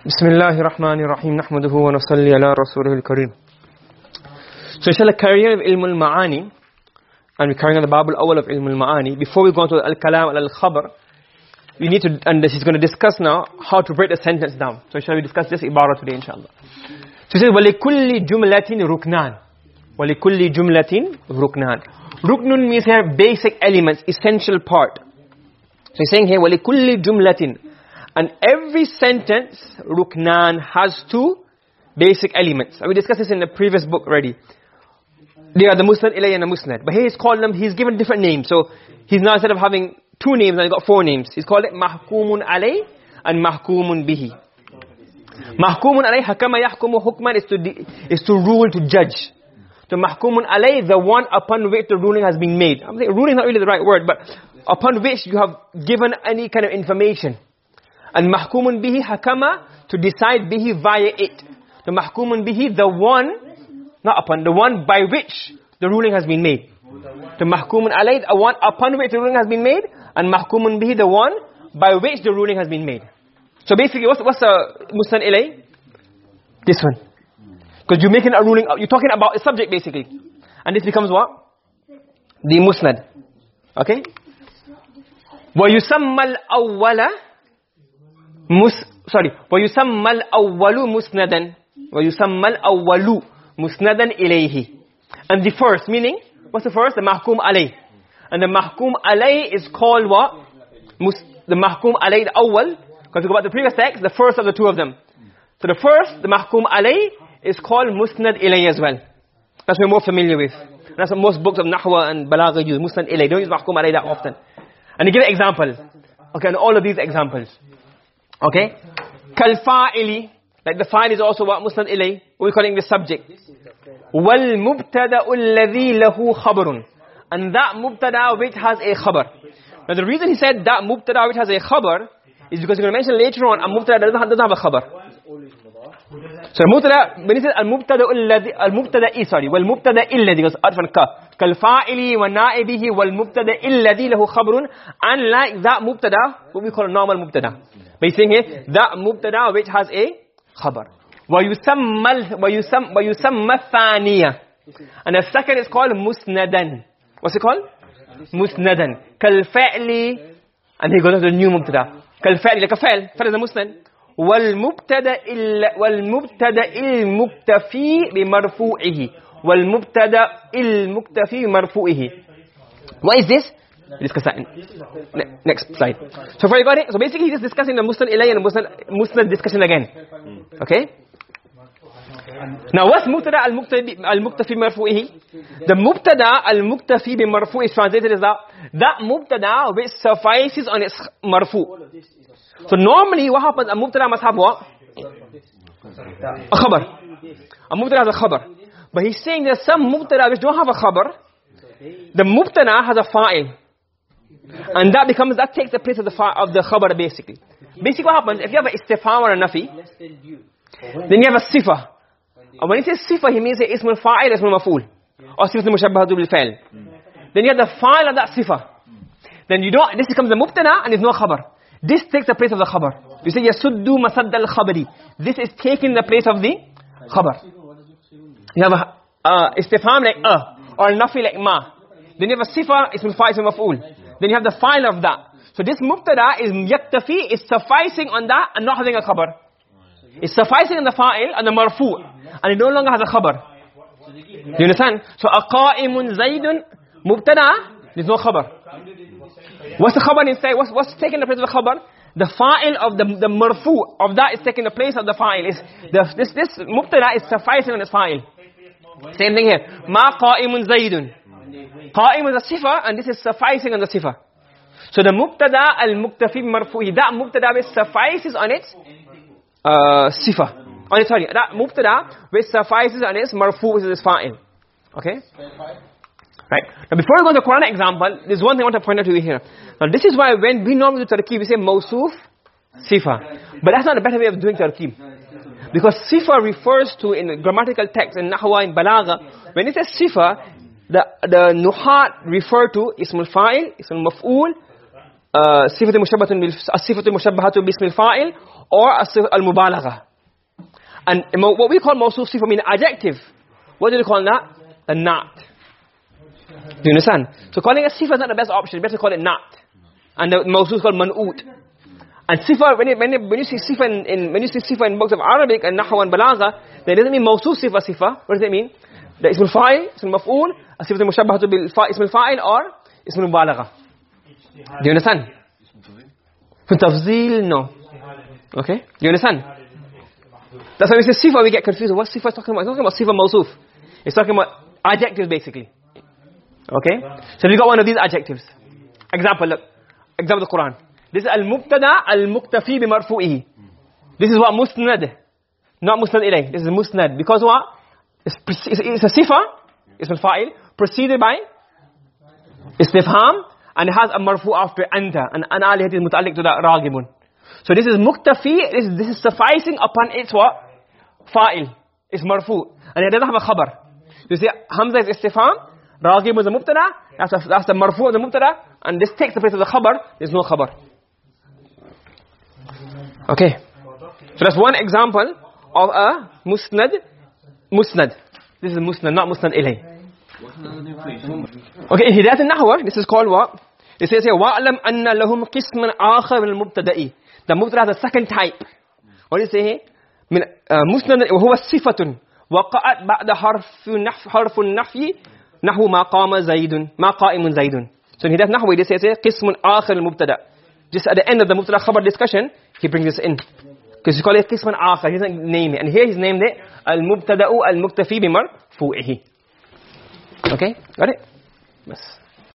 بسم الله الرحمن الرحيم نحمده ونصلي على رسوله الكريم So inshallah carrying of ilm al-ma'ani and we're carrying on the Babul Awal of ilm al-ma'ani before we go on to al-kalam al-khabar we need to and this is going to discuss now how to break the sentence down so shall we discuss this ibara today inshallah so he says وَلِكُلِّ جُمْلَةٍ رُكْنَانِ وَلِكُلِّ جُمْلَةٍ رُكْنَانِ ruknun means here basic elements essential part so he's saying here وَلِكُلِّ جُمْلَةٍ and every sentence ruknan has two basic elements. And we discussed this in the previous book already. They are the musnad ilay and the musnad. But here he's called them he's given different names. So he's now instead of having two names now he's got four names. He's called it mahkumun alay and mahkumun bihi. Mahkumun alay hakama yahkumu hukman is to is to rule to judge. So mahkumun alay the one upon which the ruling has been made. I'm saying ruling is not really the right word but upon which you have given any kind of information and mahkumun bihi hakama to decide bihi via it. The mahkumun bihi the one not upon the one by which the ruling has been made. The mahkumun alay the one upon which the ruling has been made and mahkumun bihi the one by which the ruling has been made. So basically what's what's the musnad ilay? This one. Because you're making a ruling you're talking about a subject basically. And this becomes what? The musnad. Okay? Wa yusamma mus sorry al-awwalu musnadan wa yusamma al-awwalu musnadan ilayhi and the first meaning what's the first? The mahkum alay and the mahkum alay is called what? Mus the mahkum alay the awwal. Because we go back to the previous text the first of the two of them. So the first the mahkum alay is called musnad ilay as well. That's what we're more familiar with. That's what most books of nahwa and balagha use musnad ilay don't use mahkum alay that often. And they give an example. Okay and all of these examples okay? Kal fa'ili like the fa'il is also what musnad ilay we're calling the subject. Wal mubtada'u alladhi lahu khabarun and that mubtada which has a khabar. Now the reason he said that mubtada which has a khabar is because he's going to mention later on a mubtada doesn't have, doesn't have a khabar. So mubtada when he says al mubtada alladhi al mubtada sorry wal mubtada alladhi goes arfan ka. Kal fa'ili wa na'ibihi wal mubtada alladhi lahu khabarun that mubtada what we call normal mubtada saying here that mubtada which has a khabar wa yusamma wa yusamma wa yusamma thaniya and the second is called musnadan what's it called musnadan kal fa'li and he goes to the new mubtada kal fa'li like a fa'l fa'l is a musnad wal mubtada illa wal mubtada il muktafi marfu'ihi wal mubtada il muktafi bi marfu'ihi what is this we discuss that in ne next slide. So far you got it? So basically he's just discussing the musnad ilay and musnad musnad discussion again. Okay? Now what's mubtada al muktafi al muktafi marfu'ihi? The mubtada al muktafi bi marfu' is translated as that that mubtada which suffices on its marfu. So normally what happens a mubtada must have what? A khabar. A mubtada has a khabar. But he's saying there's some mubtada which don't have a khabar. The mubtada has a fa'il and that becomes that takes the place of the of the khabar basically. Basically what happens if you have an istifham or a nafi then you have a sifa. And when he says sifa he means ism al-fa'il ism al-maf'ul. Or sifa al-mushabbahatu bil fa'il then you have the fa'il of that sifa. Then you don't this becomes the mubtada and there's no khabar. This takes the place of the khabar. You say yasuddu masadd al-khabari. This is taking the place of the khabar. You have a uh, istifham like uh or nafi like ma. Then you have a sifa ism al-fa'il ism al-maf'ul then you have the fa'il of that. So this mubtada is yaktafi, is sufficing on that and not having a khabar. It's sufficing on the fa'il and the marfu' and it no longer has a khabar. Do you understand? So aqa'imun zaidun mubtada, there's no khabar. What's the khabar inside? What's, what's taking the place of the khabar? The fa'il of the, the marfu' of that is taking the place of the fa'il. This, this mubtada is sufficing on its fa'il. Same thing here. Ma qa'imun zaidun. Qa'im is a sifa and this is sufficing on the sifa. So the mubtada al-muktafi marfu'i, that mubtada which suffices on its uh, sifa. On its, sorry, that mubtada which suffices on its marfu' which is fa'il. Okay? Right. Now before we go to the Quran example, there's one thing I want to point out to you here. Now this is why when we normally do tarkib, we say mawsuf, sifa. But that's not a better way of doing tarkib. Because sifa refers to, in grammatical text, in nahwa, in balagha, when it says sifa, the the nuhat refer to ism al-fa'il ism al-maf'ul uh, sifatu mushabbahatun bil sifatu mushabbahatu bi ism al-fa'il or al-mubalagha and what we call mawsuf sifa mean adjective. What do they call that? A nat do you understand? So calling a sifa is not the best option. Better call it nat and the mawsuf is called man'ut. And sifa when you, when you, see sifa in, in when you see sifa in books of arabic and nahw and balagha that doesn't mean mawsuf sifa sifa. What does it mean? The ism al-fa'il ism al-maf'ul mushabbahatu bil ism al-fa'il or ism al-mubalagha do you understand for tafzil no okay do you understand that's why we say sifa we get confused what sifa is talking about it's talking about sifa mawsuf it's talking about adjectives basically okay so we got one of these adjectives example look example the quran this is al-mubtada al-muktafi bi marfu'ihi this is what musnad not musnad ilay this is musnad because what it's, it's a sifa it's a fa'il preceded by istifham and it has a marfu after anta and an alihat is muta'alliq to that ragibun so this is muktafi this, this is sufficing upon its what? Fa'il. It's marfu. And it doesn't have a khabar. You see hamza is istifham ragib is a mubtada that's, a, that's the marfu of the mubtada and this takes the place of the khabar there's no khabar. Okay. So that's one example of a musnad musnad. This is musnad not musnad ilay okay in hidayat an-nahwa this is called what it says here wa'lam anna lahum qisman akhar min al-mubtada'i the mubtada has a second type what do you say here من مسند وهو صفه وقعت بعد حرف نحف حرف النفي نحو ما قام زيد ما قائم زيد so in hidayat nahwi this says here قسم آخر المبتدا just at the end of the mubtada khabar discussion he brings this in because he call it قسم آخر he doesn't name it and here he's named it المبتدا المكتفي بمرفوعه okay? Got it? بس